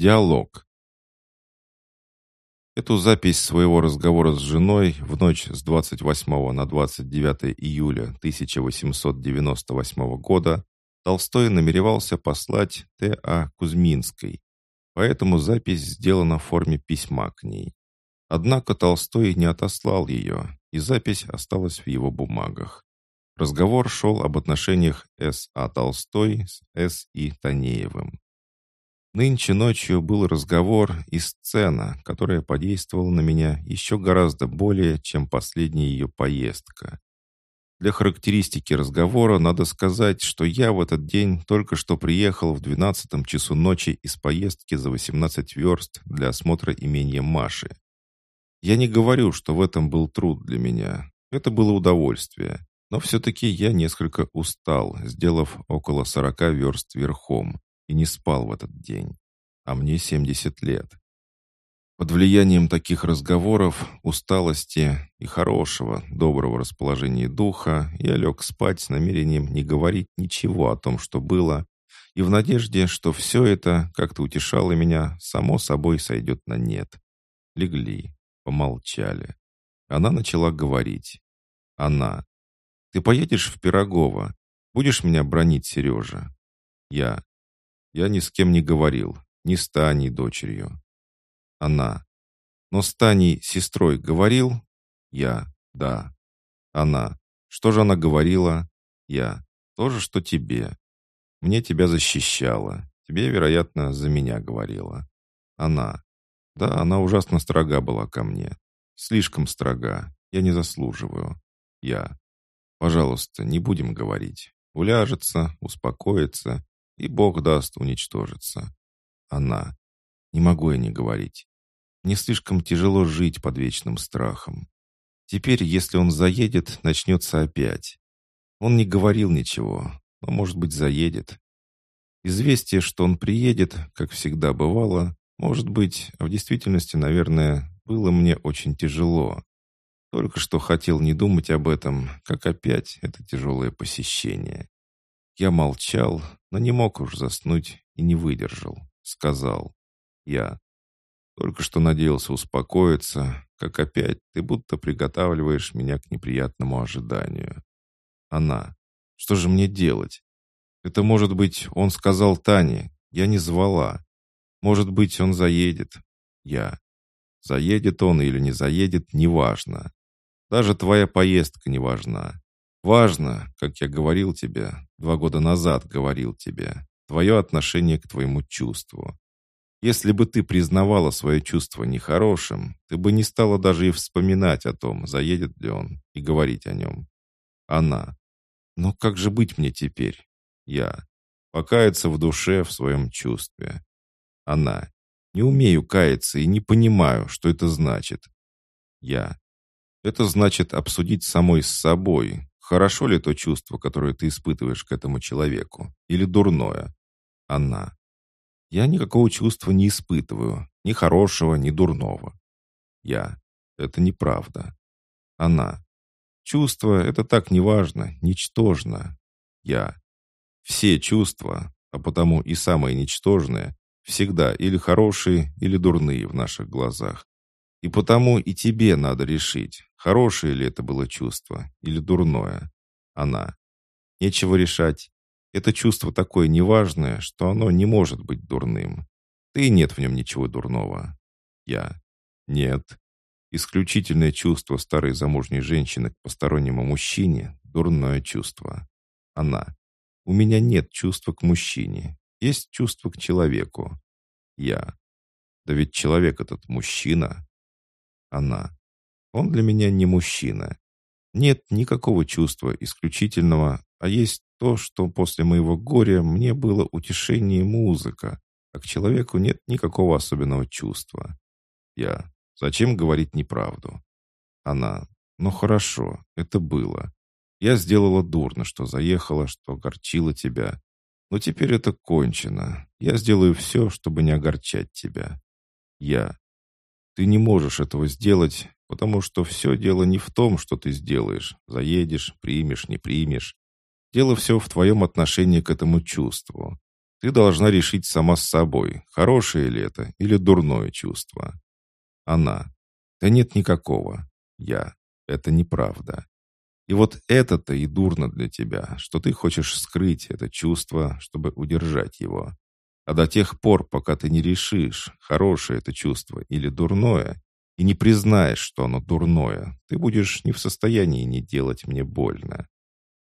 Диалог. Эту запись своего разговора с женой в ночь с 28 на 29 июля 1898 года Толстой намеревался послать Т.А. Кузьминской, поэтому запись сделана в форме письма к ней. Однако Толстой не отослал ее, и запись осталась в его бумагах. Разговор шел об отношениях С.А. Толстой с С.И. Танеевым. Нынче ночью был разговор и сцена, которая подействовала на меня еще гораздо более, чем последняя ее поездка. Для характеристики разговора надо сказать, что я в этот день только что приехал в 12 часу ночи из поездки за 18 верст для осмотра имения Маши. Я не говорю, что в этом был труд для меня. Это было удовольствие. Но все-таки я несколько устал, сделав около 40 верст верхом, и не спал в этот день. А мне 70 лет. Под влиянием таких разговоров, усталости и хорошего, доброго расположения духа я лег спать с намерением не говорить ничего о том, что было, и в надежде, что все это как-то утешало меня, само собой сойдет на нет. Легли, помолчали. Она начала говорить. Она. «Ты поедешь в Пирогово? Будешь меня бронить, Сережа?» «Я. Я ни с кем не говорил, ни с Таней дочерью. Она. Но с Таней сестрой говорил? Я. Да. Она. Что же она говорила? Я. То же, что тебе. Мне тебя защищала. Тебе, вероятно, за меня говорила. Она. Да, она ужасно строга была ко мне. Слишком строга. Я не заслуживаю. Я. Пожалуйста, не будем говорить. Уляжется, успокоится, и Бог даст уничтожиться. Она. Не могу я не говорить. Не слишком тяжело жить под вечным страхом. Теперь, если он заедет, начнется опять. Он не говорил ничего, но, может быть, заедет. Известие, что он приедет, как всегда бывало, может быть, а в действительности, наверное, было мне очень тяжело. Только что хотел не думать об этом, как опять это тяжелое посещение. Я молчал, но не мог уж заснуть и не выдержал. Сказал. Я. Только что надеялся успокоиться, как опять ты будто приготавливаешь меня к неприятному ожиданию. Она. Что же мне делать? Это, может быть, он сказал Тане. Я не звала. Может быть, он заедет. Я. Заедет он или не заедет, неважно. Даже твоя поездка не важна. Важно, как я говорил тебе, два года назад говорил тебе, твое отношение к твоему чувству. Если бы ты признавала свое чувство нехорошим, ты бы не стала даже и вспоминать о том, заедет ли он, и говорить о нем. Она. Но как же быть мне теперь? Я. Покаяться в душе в своем чувстве. Она. Не умею каяться и не понимаю, что это значит. Я. Это значит обсудить самой с собой, хорошо ли то чувство, которое ты испытываешь к этому человеку, или дурное. Она. Я никакого чувства не испытываю, ни хорошего, ни дурного. Я. Это неправда. Она. Чувство — это так неважно, ничтожно. Я. Все чувства, а потому и самые ничтожные, всегда или хорошие, или дурные в наших глазах. И потому и тебе надо решить, хорошее ли это было чувство или дурное. Она. Нечего решать. Это чувство такое неважное, что оно не может быть дурным. Ты нет в нем ничего дурного. Я. Нет. Исключительное чувство старой замужней женщины к постороннему мужчине – дурное чувство. Она. У меня нет чувства к мужчине. Есть чувство к человеку. Я. Да ведь человек этот мужчина. Она. Он для меня не мужчина. Нет никакого чувства исключительного, а есть то, что после моего горя мне было утешение музыка, а к человеку нет никакого особенного чувства. Я. Зачем говорить неправду? Она. Ну хорошо, это было. Я сделала дурно, что заехала, что огорчила тебя. Но теперь это кончено. Я сделаю все, чтобы не огорчать тебя. Я. Ты не можешь этого сделать, потому что все дело не в том, что ты сделаешь. Заедешь, примешь, не примешь. Дело все в твоем отношении к этому чувству. Ты должна решить сама с собой, хорошее ли это или дурное чувство. Она. Да нет никакого. Я. Это неправда. И вот это-то и дурно для тебя, что ты хочешь скрыть это чувство, чтобы удержать его. А до тех пор, пока ты не решишь, хорошее это чувство или дурное, и не признаешь, что оно дурное, ты будешь не в состоянии не делать мне больно.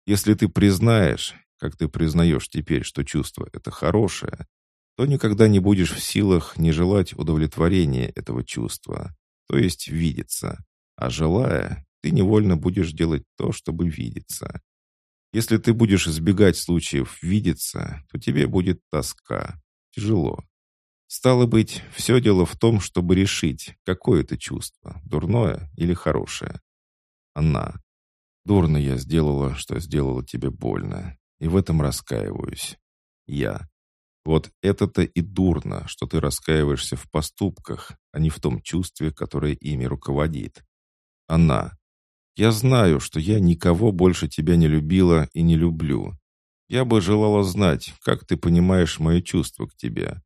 Если ты признаешь, как ты признаешь теперь, что чувство это хорошее, то никогда не будешь в силах не желать удовлетворения этого чувства, то есть видеться, а желая, ты невольно будешь делать то, чтобы видеться. Если ты будешь избегать случаев видеться, то тебе будет тоска, тяжело. Стало быть, все дело в том, чтобы решить, какое это чувство, дурное или хорошее. Она. Дурно я сделала, что сделала тебе больно, и в этом раскаиваюсь. Я. Вот это-то и дурно, что ты раскаиваешься в поступках, а не в том чувстве, которое ими руководит. Она. Я знаю, что я никого больше тебя не любила и не люблю. Я бы желала знать, как ты понимаешь мои чувства к тебе.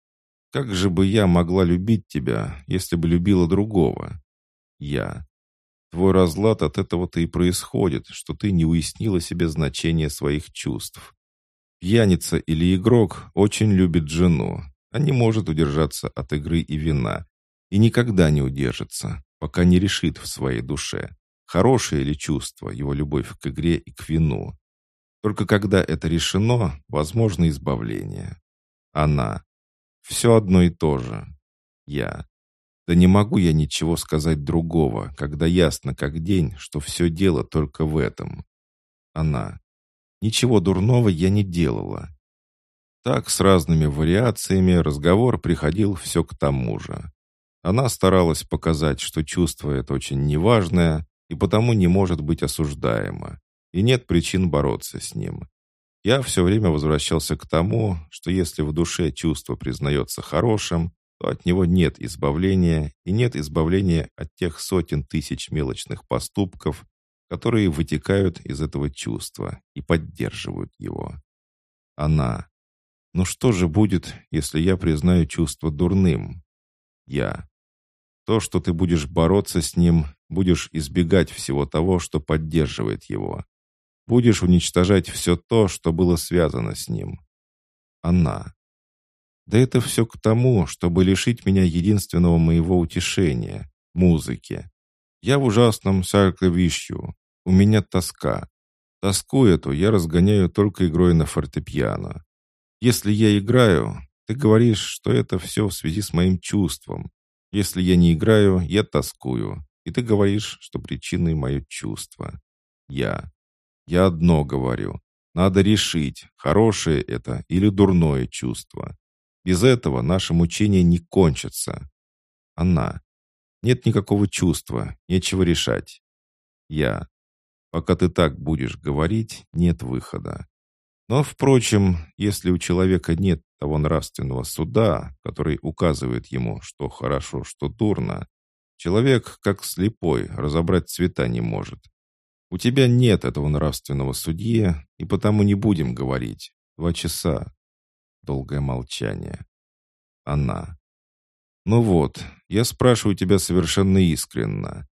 Как же бы я могла любить тебя, если бы любила другого? Я. Твой разлад от этого-то и происходит, что ты не уяснила себе значение своих чувств. Пьяница или игрок очень любит жену, а не может удержаться от игры и вина. И никогда не удержится, пока не решит в своей душе, хорошее ли чувство его любовь к игре и к вину. Только когда это решено, возможно избавление. Она. Все одно и то же. Я. Да не могу я ничего сказать другого, когда ясно как день, что все дело только в этом. Она. Ничего дурного я не делала. Так с разными вариациями разговор приходил все к тому же. Она старалась показать, что чувство это очень неважное и потому не может быть осуждаемо, и нет причин бороться с ним. Я все время возвращался к тому, что если в душе чувство признается хорошим, то от него нет избавления, и нет избавления от тех сотен тысяч мелочных поступков, которые вытекают из этого чувства и поддерживают его. Она. Ну что же будет, если я признаю чувство дурным? Я. То, что ты будешь бороться с ним, будешь избегать всего того, что поддерживает его. Будешь уничтожать все то, что было связано с ним. Она. Да это все к тому, чтобы лишить меня единственного моего утешения — музыки. Я в ужасном сарковищу. У меня тоска. Тоску эту я разгоняю только игрой на фортепиано. Если я играю, ты говоришь, что это все в связи с моим чувством. Если я не играю, я тоскую. И ты говоришь, что причиной мое чувство. Я. Я одно говорю. Надо решить, хорошее это или дурное чувство. Без этого наше мучение не кончится. Она. Нет никакого чувства, нечего решать. Я. Пока ты так будешь говорить, нет выхода. Но, впрочем, если у человека нет того нравственного суда, который указывает ему, что хорошо, что дурно, человек, как слепой, разобрать цвета не может. У тебя нет этого нравственного судьи, и потому не будем говорить. Два часа. Долгое молчание. Она. Ну вот, я спрашиваю тебя совершенно искренно.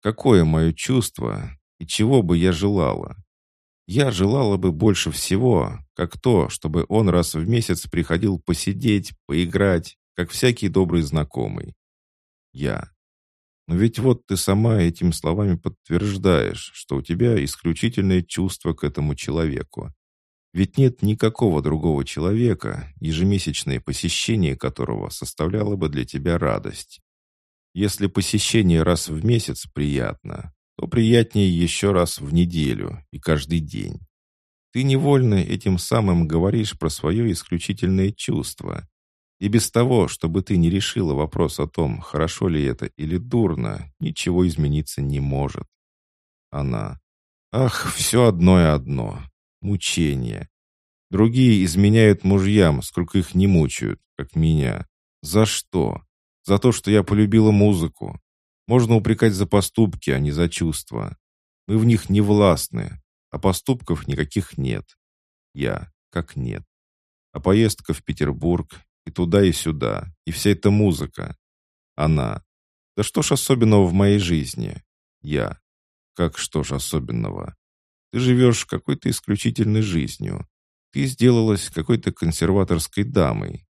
Какое мое чувство и чего бы я желала? Я желала бы больше всего, как то, чтобы он раз в месяц приходил посидеть, поиграть, как всякий добрый знакомый. Я. Но ведь вот ты сама этими словами подтверждаешь, что у тебя исключительное чувство к этому человеку. Ведь нет никакого другого человека, ежемесячное посещение которого составляло бы для тебя радость. Если посещение раз в месяц приятно, то приятнее еще раз в неделю и каждый день. Ты невольно этим самым говоришь про свое исключительное чувство, и без того, чтобы ты не решила вопрос о том, хорошо ли это или дурно, ничего измениться не может. Она. Ах, все одно и одно. Мучение. Другие изменяют мужьям, сколько их не мучают, как меня. За что? За то, что я полюбила музыку. Можно упрекать за поступки, а не за чувства. Мы в них не властны, а поступков никаких нет. Я как нет. А поездка в Петербург, и туда, и сюда, и вся эта музыка. Она. Да что ж особенного в моей жизни? Я. Как что ж особенного? Ты живешь какой-то исключительной жизнью. Ты сделалась какой-то консерваторской дамой.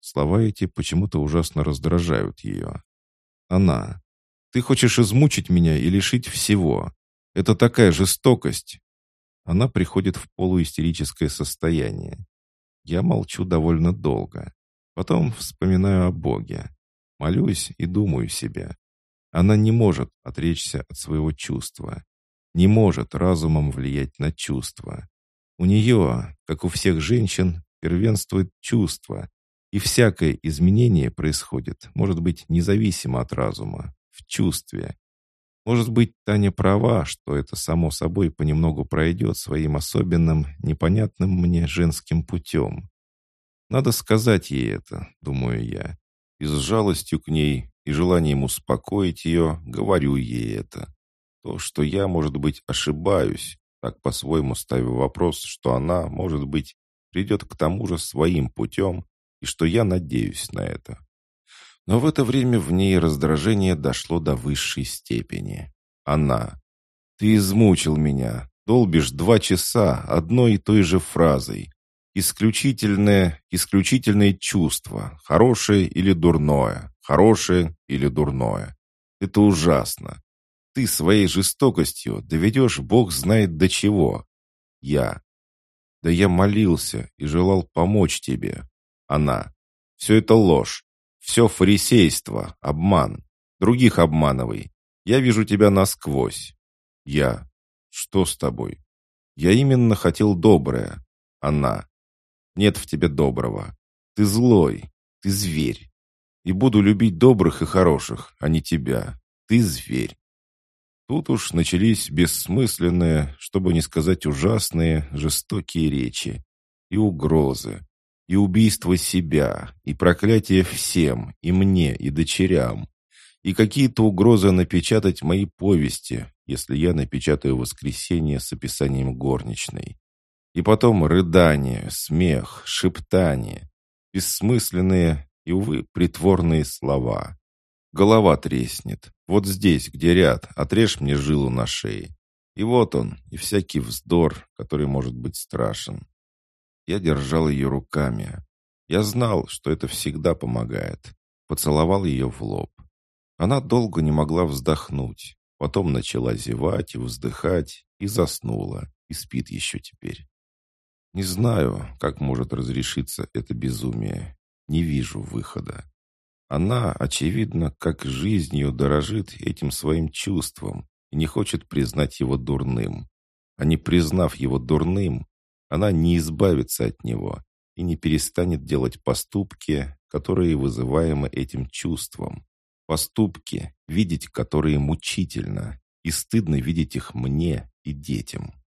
Слова эти почему-то ужасно раздражают ее. Она. Ты хочешь измучить меня и лишить всего. Это такая жестокость. Она приходит в полуистерическое состояние. Я молчу довольно долго. Потом вспоминаю о Боге. Молюсь и думаю себе. Она не может отречься от своего чувства. Не может разумом влиять на чувства. У нее, как у всех женщин, первенствует чувство, и всякое изменение происходит, может быть, независимо от разума, в чувстве. Может быть, Таня права, что это само собой понемногу пройдет своим особенным, непонятным мне женским путем. Надо сказать ей это, думаю я. И с жалостью к ней, и желанием успокоить ее, говорю ей это. То, что я, может быть, ошибаюсь, так по-своему ставлю вопрос, что она, может быть, придет к тому же своим путем, и что я надеюсь на это. Но в это время в ней раздражение дошло до высшей степени. Она. «Ты измучил меня. Долбишь два часа одной и той же фразой. Исключительное, исключительное чувство, хорошее или дурное, хорошее или дурное. Это ужасно. Ты своей жестокостью доведешь бог знает до чего. Я. Да я молился и желал помочь тебе. Она. Все это ложь. Все фарисейство, обман. Других обманывай. Я вижу тебя насквозь. Я. Что с тобой? Я именно хотел доброе. Она. Нет в тебе доброго. Ты злой, ты зверь. И буду любить добрых и хороших, а не тебя. Ты зверь. Тут уж начались бессмысленные, чтобы не сказать ужасные, жестокие речи. И угрозы. И убийство себя. И проклятие всем. И мне, и дочерям. И какие-то угрозы напечатать мои повести, если я напечатаю «Воскресенье» с описанием горничной. И потом рыдание, смех, шептание, бессмысленные и, увы, притворные слова. Голова треснет. Вот здесь, где ряд, отрежь мне жилу на шее. И вот он, и всякий вздор, который может быть страшен. Я держал ее руками. Я знал, что это всегда помогает. Поцеловал ее в лоб. Она долго не могла вздохнуть. Потом начала зевать и вздыхать, и заснула, и спит еще теперь. Не знаю, как может разрешиться это безумие. Не вижу выхода. Она, очевидно, как жизнью дорожит этим своим чувством и не хочет признать его дурным. А не признав его дурным, она не избавится от него и не перестанет делать поступки, которые вызываемы этим чувством. Поступки, видеть которые мучительно, и стыдно видеть их мне и детям.